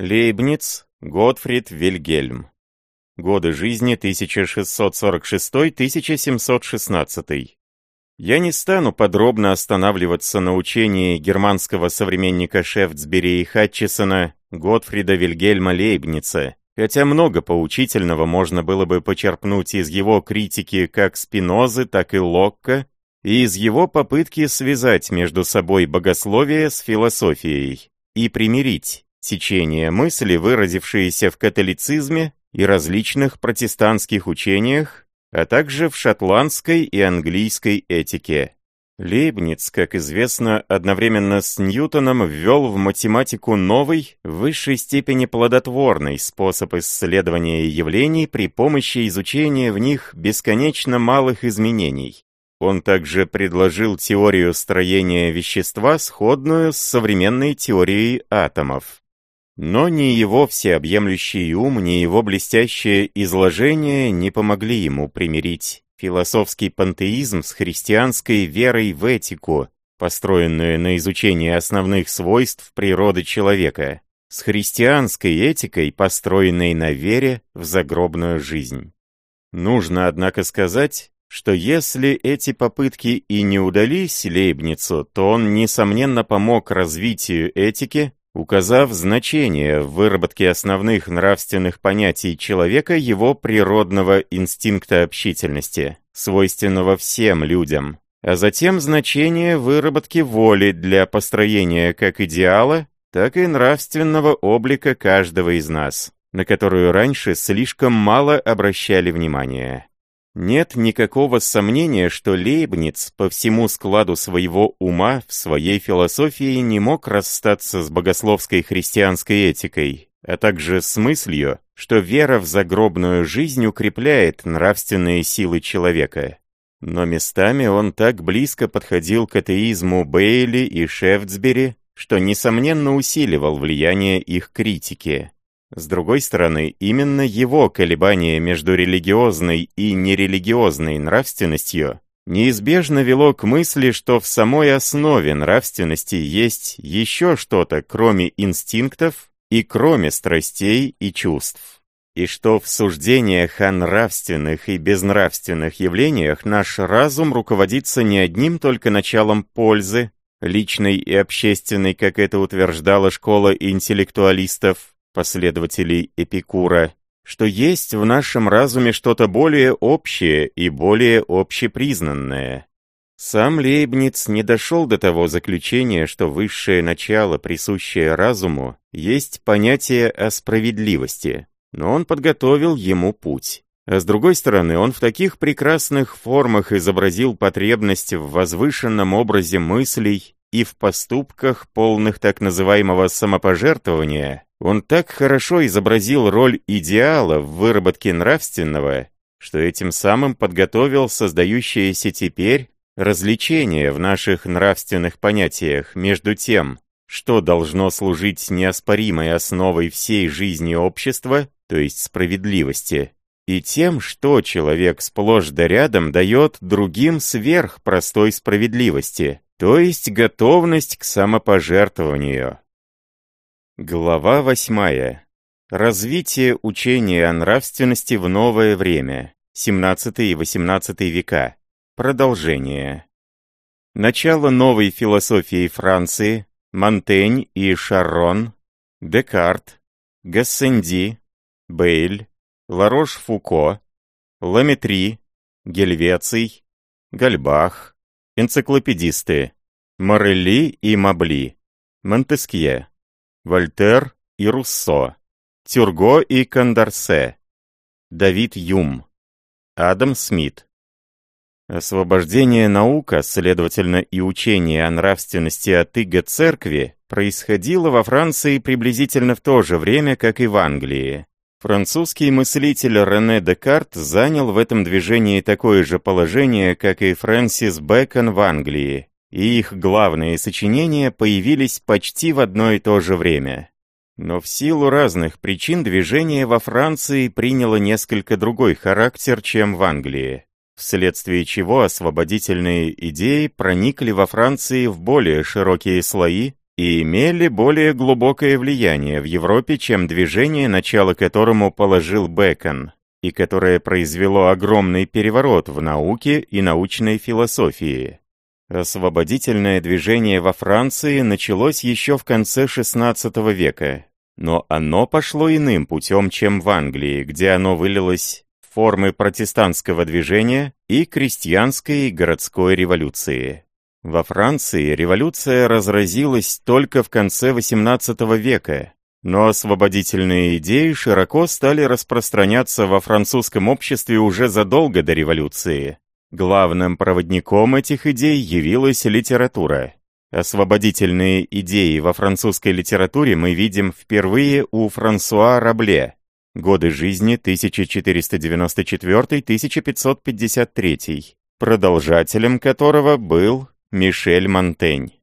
Лейбниц Готфрид Вильгельм. Годы жизни 1646-1716. Я не стану подробно останавливаться на учении германского современника Шефтсбери и Хатчесона Готфрида Вильгельма Лейбница, хотя много поучительного можно было бы почерпнуть из его критики как Спинозы, так и Локка, и из его попытки связать между собой богословие с философией и примирить течение мысли, выразившиеся в католицизме и различных протестантских учениях, а также в шотландской и английской этике. Лейбниц, как известно, одновременно с Ньютоном ввел в математику новый, в высшей степени плодотворный способ исследования явлений при помощи изучения в них бесконечно малых изменений. Он также предложил теорию строения вещества, сходную с современной теорией атомов. Но ни его всеобъемлющий ум, ни его блестящее изложение не помогли ему примирить философский пантеизм с христианской верой в этику, построенную на изучении основных свойств природы человека, с христианской этикой, построенной на вере в загробную жизнь. Нужно, однако, сказать, что если эти попытки и не удались Лейбницу, то он, несомненно, помог развитию этики, указав значение в выработке основных нравственных понятий человека его природного инстинкта общительности, свойственного всем людям, а затем значение выработки воли для построения как идеала, так и нравственного облика каждого из нас, на которую раньше слишком мало обращали внимания. Нет никакого сомнения, что Лейбниц по всему складу своего ума в своей философии не мог расстаться с богословской христианской этикой, а также с мыслью, что вера в загробную жизнь укрепляет нравственные силы человека. Но местами он так близко подходил к атеизму Бейли и Шефтсбери, что, несомненно, усиливал влияние их критики. С другой стороны, именно его колебание между религиозной и нерелигиозной нравственностью неизбежно вело к мысли, что в самой основе нравственности есть еще что-то, кроме инстинктов и кроме страстей и чувств. И что в суждениях о нравственных и безнравственных явлениях наш разум руководится не одним только началом пользы, личной и общественной, как это утверждала школа интеллектуалистов, последователей Эпикура, что есть в нашем разуме что-то более общее и более общепризнанное. Сам Лейбниц не дошел до того заключения, что высшее начало, присущее разуму, есть понятие о справедливости, но он подготовил ему путь. А с другой стороны, он в таких прекрасных формах изобразил потребность в возвышенном образе мыслей и в поступках, полных так называемого самопожертвования, он так хорошо изобразил роль идеала в выработке нравственного, что этим самым подготовил создающееся теперь развлечение в наших нравственных понятиях между тем, что должно служить неоспоримой основой всей жизни общества, то есть справедливости, и тем, что человек сплошь да рядом дает другим сверх простой справедливости, то есть готовность к самопожертвованию. Глава восьмая. Развитие учения о нравственности в новое время. 17 и 18 века. Продолжение. Начало новой философии Франции. Монтень и Шаррон. Декарт. Гассенди. Бейль. Ларош-Фуко. Ламетри. Гельвеций. Гальбах. Энциклопедисты. Морелли и Мабли. Монтескье. Вольтер и Руссо, Тюрго и Кондорсе, Давид Юм, Адам Смит. Освобождение наука, следовательно и учение о нравственности от иго церкви, происходило во Франции приблизительно в то же время, как и в Англии. Французский мыслитель Рене Декарт занял в этом движении такое же положение, как и Фрэнсис Бэкон в Англии, и их главные сочинения появились почти в одно и то же время. Но в силу разных причин движение во Франции приняло несколько другой характер, чем в Англии, вследствие чего освободительные идеи проникли во Франции в более широкие слои и имели более глубокое влияние в Европе, чем движение, начало которому положил Бэкон, и которое произвело огромный переворот в науке и научной философии. Освободительное движение во Франции началось еще в конце XVI века, но оно пошло иным путем, чем в Англии, где оно вылилось в формы протестантского движения и крестьянской городской революции. Во Франции революция разразилась только в конце XVIII века, но освободительные идеи широко стали распространяться во французском обществе уже задолго до революции. Главным проводником этих идей явилась литература. Освободительные идеи во французской литературе мы видим впервые у Франсуа Рабле. Годы жизни 1494-1553, продолжателем которого был Мишель Монтень.